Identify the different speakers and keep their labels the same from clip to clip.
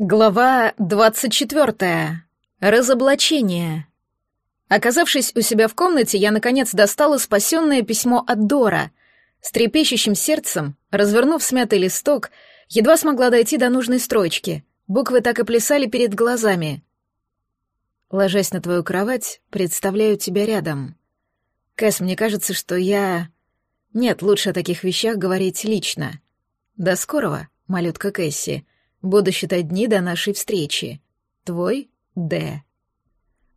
Speaker 1: Глава двадцать четвертая. Разоблачение. Оказавшись у себя в комнате, я, наконец, достала спасенное письмо от Дора. С трепещущим сердцем, развернув смятый листок, едва смогла дойти до нужной строчки. Буквы так и плясали перед глазами. Ложась на твою кровать, представляю тебя рядом. Кэс, мне кажется, что я... Нет, лучше о таких вещах говорить лично. До скорого, малютка Кэсси. Буду считать дни до нашей встречи. Твой Д.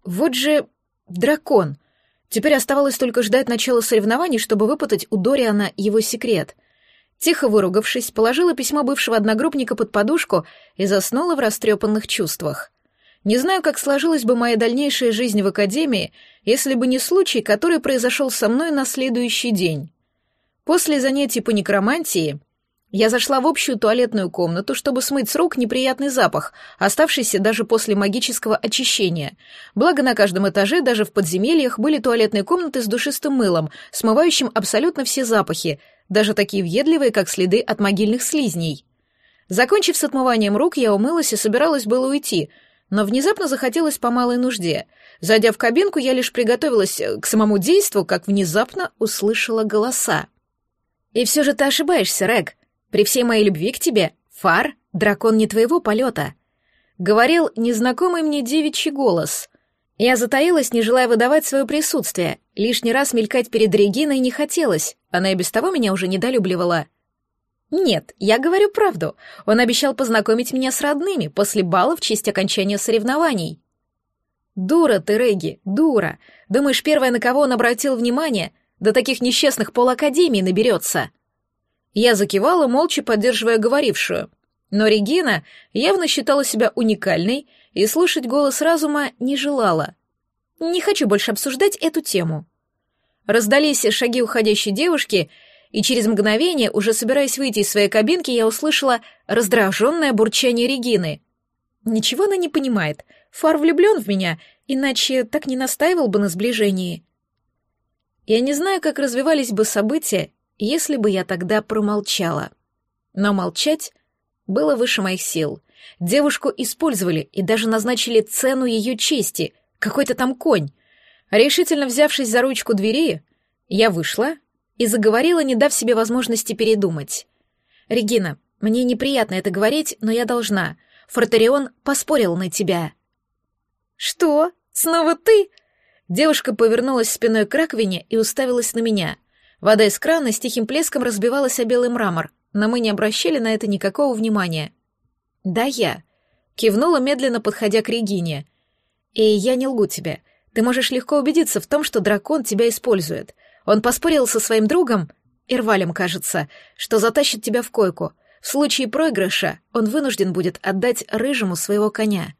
Speaker 1: Вот же дракон. Теперь оставалось только ждать начала соревнований, чтобы выпутать у Дориана его секрет. Тихо выругавшись, положила письмо бывшего одногруппника под подушку и заснула в растрепанных чувствах. Не знаю, как сложилась бы моя дальнейшая жизнь в академии, если бы не случай, который произошел со мной на следующий день. После занятий по некромантии я зашла в общую туалетную комнату, чтобы смыть с рук неприятный запах, оставшийся даже после магического очищения. Благо на каждом этаже, даже в подземельях, были туалетные комнаты с душистым мылом, смывающим абсолютно все запахи, даже такие въедливые, как следы от могильных слизней. Закончив с отмыванием рук, я умылась и собиралась было уйти, но внезапно захотелось по малой нужде. Зайдя в кабинку, я лишь приготовилась к самому действу, как внезапно услышала голоса. «И все же ты ошибаешься, Рэг», при всей моей любви к тебе, Фар — дракон не твоего полета», — говорил незнакомый мне девичий голос. Я затаилась, не желая выдавать свое присутствие. Лишний раз мелькать перед Региной не хотелось, она и без того меня уже недолюбливала. «Нет, я говорю правду. Он обещал познакомить меня с родными после бала в честь окончания соревнований». «Дура ты, Реги, дура. Думаешь, первая, на кого он обратил внимание, до таких несчастных полакадемий наберется?» Я закивала, молча поддерживая говорившую. Но Регина явно считала себя уникальной и слушать голос разума не желала. Не хочу больше обсуждать эту тему. Раздались шаги уходящей девушки, и через мгновение, уже собираясь выйти из своей кабинки, я услышала раздраженное бурчание Регины. Ничего она не понимает. Фар влюблен в меня, иначе так не настаивал бы на сближении. Я не знаю, как развивались бы события, если бы я тогда промолчала. Но молчать было выше моих сил. Девушку использовали и даже назначили цену ее чести, какой-то там конь. Решительно взявшись за ручку двери, я вышла и заговорила, не дав себе возможности передумать. «Регина, мне неприятно это говорить, но я должна. Фортерион поспорил на тебя». «Что? Снова ты?» Девушка повернулась спиной к раковине и уставилась на меня — Вода из крана с тихим плеском разбивалась о белый мрамор, но мы не обращали на это никакого внимания. «Да, я», — кивнула, медленно подходя к Регине. «И я не лгу тебе. Ты можешь легко убедиться в том, что дракон тебя использует. Он поспорил со своим другом, Ирвалем, кажется, что затащит тебя в койку. В случае проигрыша он вынужден будет отдать рыжему своего коня».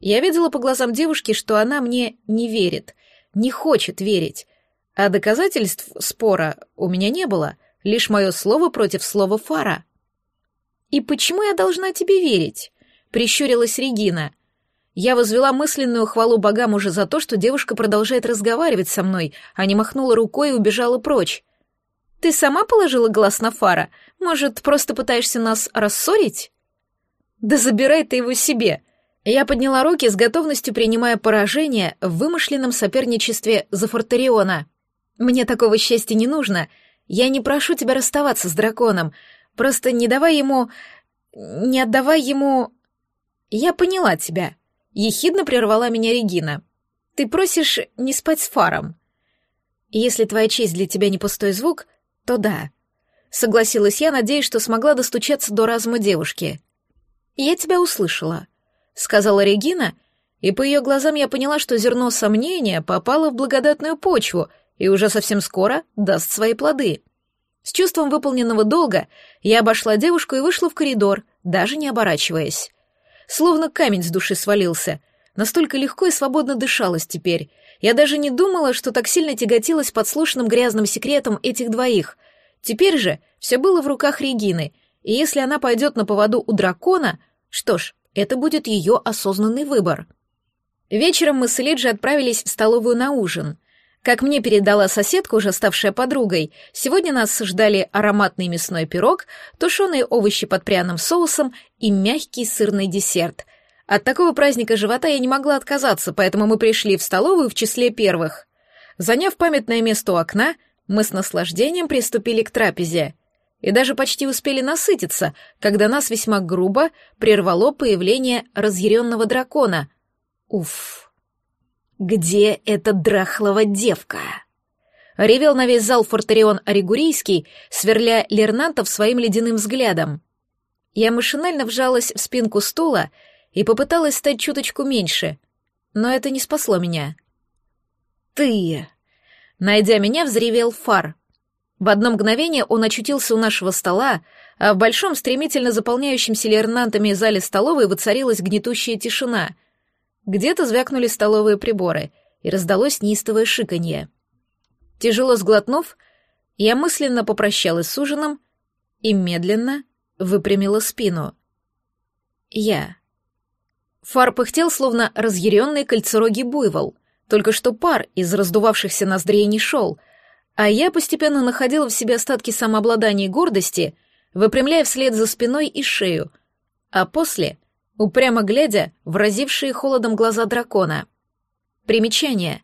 Speaker 1: Я видела по глазам девушки, что она мне не верит, не хочет верить, а доказательств спора у меня не было, лишь мое слово против слова Фара. «И почему я должна тебе верить?» — прищурилась Регина. Я возвела мысленную хвалу богам уже за то, что девушка продолжает разговаривать со мной, а не махнула рукой и убежала прочь. «Ты сама положила глаз на Фара? Может, просто пытаешься нас рассорить?» «Да забирай ты его себе!» Я подняла руки с готовностью принимая поражение в вымышленном соперничестве за Фортериона. Мне такого счастья не нужно. Я не прошу тебя расставаться с драконом. Просто не давай ему... Не отдавай ему... Я поняла тебя. Ехидно прервала меня Регина. Ты просишь не спать с фаром. Если твоя честь для тебя не пустой звук, то да. Согласилась я, надеясь, что смогла достучаться до разума девушки. Я тебя услышала, сказала Регина, и по ее глазам я поняла, что зерно сомнения попало в благодатную почву — и уже совсем скоро даст свои плоды. С чувством выполненного долга я обошла девушку и вышла в коридор, даже не оборачиваясь. Словно камень с души свалился. Настолько легко и свободно дышалось теперь. Я даже не думала, что так сильно тяготилась подслушанным грязным секретом этих двоих. Теперь же все было в руках Регины, и если она пойдет на поводу у дракона, что ж, это будет ее осознанный выбор. Вечером мы с Элиджи отправились в столовую на ужин — Как мне передала соседка, уже ставшая подругой, сегодня нас ждали ароматный мясной пирог, тушеные овощи под пряным соусом и мягкий сырный десерт. От такого праздника живота я не могла отказаться, поэтому мы пришли в столовую в числе первых. Заняв памятное место у окна, мы с наслаждением приступили к трапезе. И даже почти успели насытиться, когда нас весьма грубо прервало появление разъяренного дракона. Уф. «Где эта драхлова девка?» Ревел на весь зал Фортарион Оригурийский, сверля Лернантов своим ледяным взглядом. Я машинально вжалась в спинку стула и попыталась стать чуточку меньше, но это не спасло меня. «Ты!» Найдя меня, взревел фар. В одно мгновение он очутился у нашего стола, а в большом, стремительно заполняющемся лернантами зале столовой воцарилась гнетущая тишина — где-то звякнули столовые приборы, и раздалось неистовое шиканье. Тяжело сглотнув, я мысленно попрощалась с ужином и медленно выпрямила спину. Я. Фар пыхтел, словно разъяренный кольцерогий буйвол, только что пар из раздувавшихся ноздрей не шел, а я постепенно находила в себе остатки самообладания и гордости, выпрямляя вслед за спиной и шею, а после — упрямо глядя в разившие холодом глаза дракона. Примечание.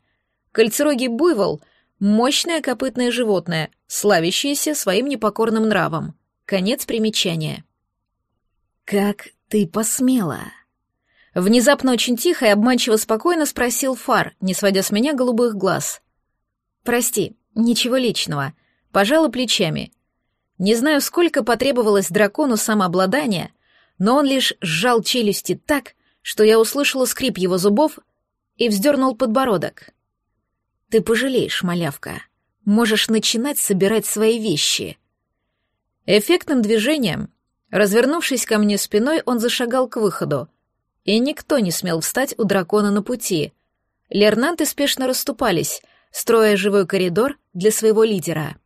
Speaker 1: Кольцерогий буйвол — мощное копытное животное, славящееся своим непокорным нравом. Конец примечания. «Как ты посмела?» Внезапно очень тихо и обманчиво спокойно спросил Фар, не сводя с меня голубых глаз. «Прости, ничего личного. Пожала плечами. Не знаю, сколько потребовалось дракону самообладания, но он лишь сжал челюсти так, что я услышала скрип его зубов и вздернул подбородок. «Ты пожалеешь, малявка. Можешь начинать собирать свои вещи». Эффектным движением, развернувшись ко мне спиной, он зашагал к выходу, и никто не смел встать у дракона на пути. Лернанты спешно расступались, строя живой коридор для своего лидера.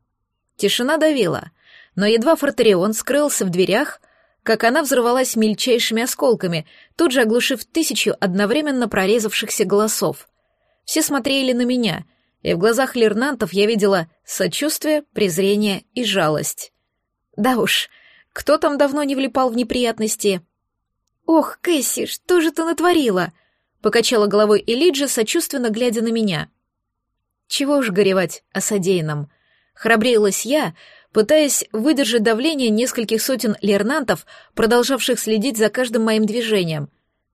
Speaker 1: Тишина давила, но едва Фортерион скрылся в дверях, как она взорвалась мельчайшими осколками, тут же оглушив тысячу одновременно прорезавшихся голосов. Все смотрели на меня, и в глазах лернантов я видела сочувствие, презрение и жалость. Да уж, кто там давно не влипал в неприятности? «Ох, Кэсси, что же ты натворила?» — покачала головой Элиджа, сочувственно глядя на меня. «Чего уж горевать о содеянном?» Храбрилась я, пытаясь выдержать давление нескольких сотен лернантов, продолжавших следить за каждым моим движением.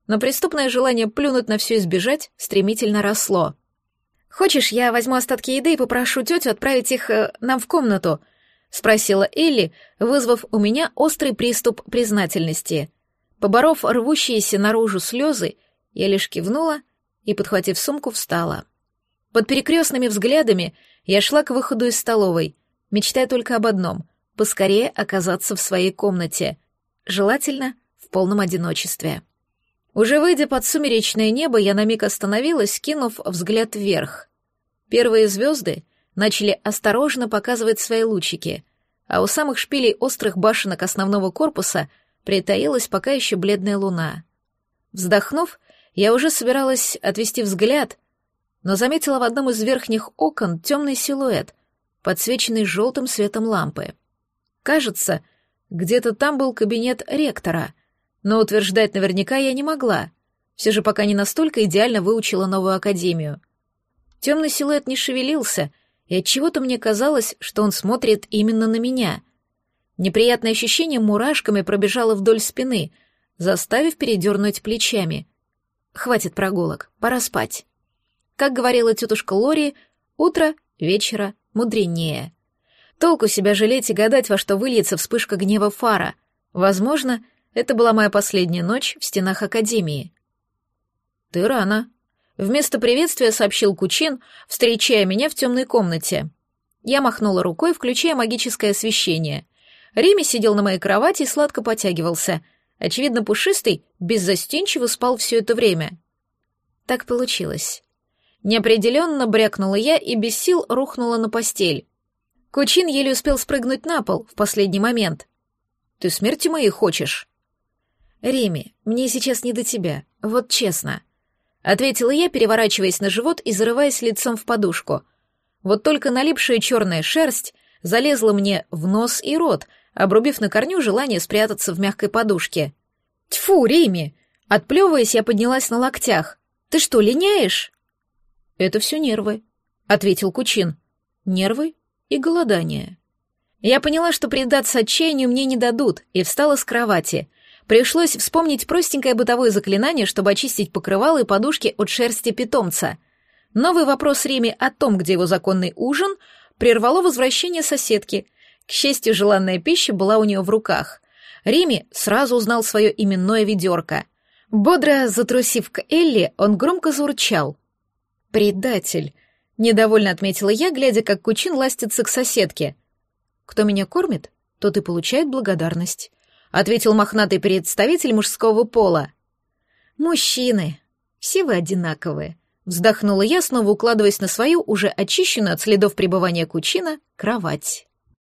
Speaker 1: Но преступное желание плюнуть на все и сбежать стремительно росло. «Хочешь, я возьму остатки еды и попрошу тетю отправить их э, нам в комнату?» — спросила Элли, вызвав у меня острый приступ признательности. Поборов рвущиеся наружу слезы, я лишь кивнула и, подхватив сумку, встала. Под перекрестными взглядами я шла к выходу из столовой — мечтая только об одном — поскорее оказаться в своей комнате, желательно в полном одиночестве. Уже выйдя под сумеречное небо, я на миг остановилась, кинув взгляд вверх. Первые звезды начали осторожно показывать свои лучики, а у самых шпилей острых башенок основного корпуса притаилась пока еще бледная луна. Вздохнув, я уже собиралась отвести взгляд, но заметила в одном из верхних окон темный силуэт, подсвеченный желтым светом лампы. Кажется, где-то там был кабинет ректора, но утверждать наверняка я не могла. Все же пока не настолько идеально выучила новую академию. Темный силуэт не шевелился, и от чего то мне казалось, что он смотрит именно на меня. Неприятное ощущение мурашками пробежало вдоль спины, заставив передернуть плечами. Хватит прогулок, пора спать. Как говорила тетушка Лори, утро, вечера, мудренее. Толку себя жалеть и гадать, во что выльется вспышка гнева фара. Возможно, это была моя последняя ночь в стенах Академии. «Ты рано», — вместо приветствия сообщил Кучин, встречая меня в темной комнате. Я махнула рукой, включая магическое освещение. Реми сидел на моей кровати и сладко потягивался. Очевидно, пушистый беззастенчиво спал все это время. Так получилось. Неопределенно брякнула я и без сил рухнула на постель. Кучин еле успел спрыгнуть на пол в последний момент. «Ты смерти моей хочешь?» «Реми, мне сейчас не до тебя, вот честно», — ответила я, переворачиваясь на живот и зарываясь лицом в подушку. Вот только налипшая черная шерсть залезла мне в нос и рот, обрубив на корню желание спрятаться в мягкой подушке. «Тьфу, Рими!» Отплевываясь, я поднялась на локтях. «Ты что, линяешь?» «Это все нервы», — ответил Кучин. «Нервы и голодание». Я поняла, что предаться отчаянию мне не дадут, и встала с кровати. Пришлось вспомнить простенькое бытовое заклинание, чтобы очистить покрывало и подушки от шерсти питомца. Новый вопрос Риме о том, где его законный ужин, прервало возвращение соседки. К счастью, желанная пища была у нее в руках. Рими сразу узнал свое именное ведерко. Бодро затрусив к Элли, он громко заурчал. «Предатель!» — недовольно отметила я, глядя, как Кучин ластится к соседке. «Кто меня кормит, тот и получает благодарность», — ответил мохнатый представитель мужского пола. «Мужчины, все вы одинаковые», — вздохнула я, снова укладываясь на свою, уже очищенную от следов пребывания Кучина, кровать.